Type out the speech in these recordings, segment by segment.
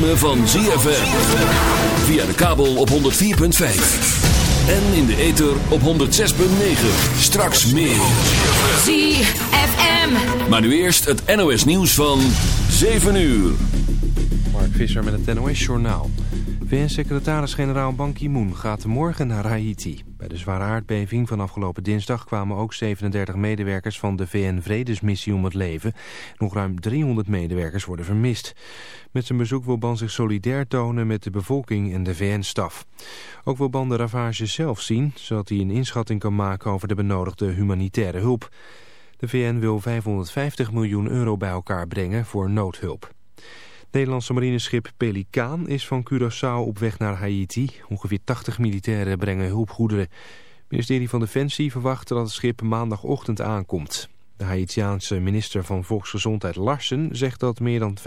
ritme van ZFM. Via de kabel op 104.5. En in de ether op 106.9. Straks meer. ZFM. Maar nu eerst het NOS nieuws van 7 uur. Mark Visser met het NOS Journaal. VN-secretaris-generaal Ban Ki-moon gaat morgen naar Haiti. Bij de zware aardbeving van afgelopen dinsdag kwamen ook 37 medewerkers van de VN-vredesmissie om het leven. Nog ruim 300 medewerkers worden vermist. Met zijn bezoek wil Ban zich solidair tonen met de bevolking en de VN-staf. Ook wil Ban de ravage zelf zien, zodat hij een inschatting kan maken over de benodigde humanitaire hulp. De VN wil 550 miljoen euro bij elkaar brengen voor noodhulp. Nederlandse marineschip Pelikaan is van Curaçao op weg naar Haiti. Ongeveer 80 militairen brengen hulpgoederen. Het ministerie van Defensie verwacht dat het schip maandagochtend aankomt. De Haitiaanse minister van Volksgezondheid Larsen zegt dat meer dan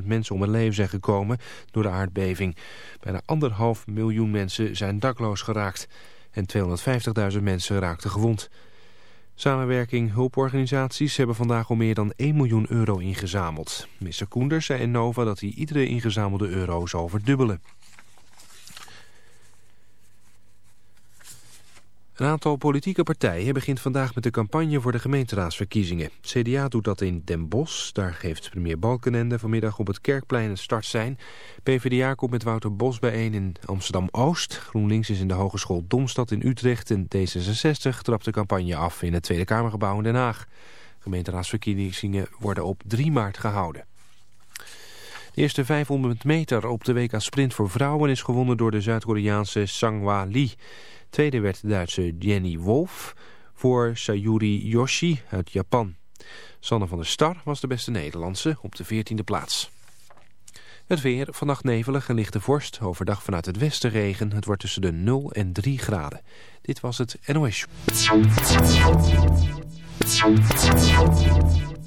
50.000 mensen om het leven zijn gekomen door de aardbeving. Bijna anderhalf miljoen mensen zijn dakloos geraakt en 250.000 mensen raakten gewond. Samenwerking hulporganisaties hebben vandaag al meer dan 1 miljoen euro ingezameld. Minister Koenders zei in Nova dat hij iedere ingezamelde euro zal verdubbelen. Een aantal politieke partijen begint vandaag met de campagne voor de gemeenteraadsverkiezingen. CDA doet dat in Den Bosch. Daar geeft premier Balkenende vanmiddag op het Kerkplein een start zijn. PvdA komt met Wouter Bos bijeen in Amsterdam-Oost. GroenLinks is in de Hogeschool Domstad in Utrecht. En D66 trapt de campagne af in het Tweede Kamergebouw in Den Haag. Gemeenteraadsverkiezingen worden op 3 maart gehouden. De eerste 500 meter op de WK Sprint voor vrouwen is gewonnen door de Zuid-Koreaanse Sangwa Lee. Tweede werd de Duitse Jenny Wolf voor Sayuri Yoshi uit Japan. Sanne van der Star was de beste Nederlandse op de 14e plaats. Het weer, vannacht nevelig en lichte vorst. Overdag vanuit het westen regen. Het wordt tussen de 0 en 3 graden. Dit was het NOS.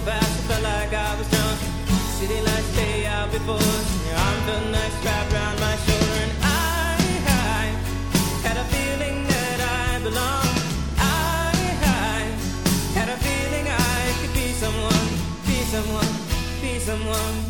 Speed so felt like I was drunk. City lights stay out before us. Your arm felt nice wrapped around my shoulder. And I, I had a feeling that I belonged. I, I had a feeling I could be someone, be someone, be someone.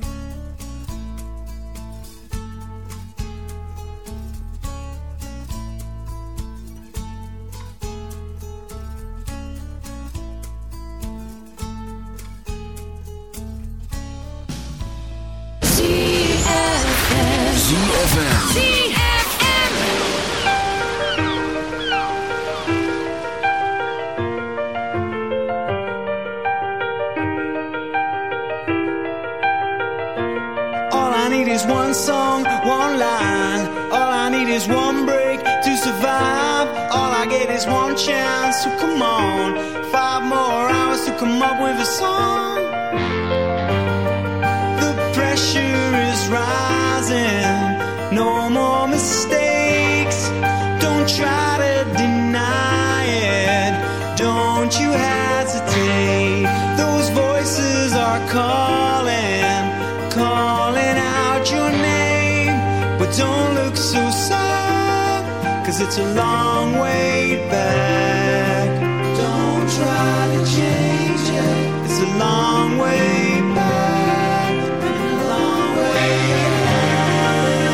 Don't you hesitate. Those voices are calling, calling out your name. But don't look so sad, cause it's a long way back. Don't try to change it. It's a long way back. A long way back.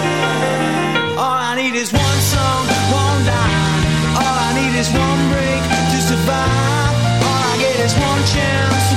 All I need is one song, one line. All I need is one breath chance.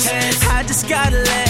chance. I just gotta let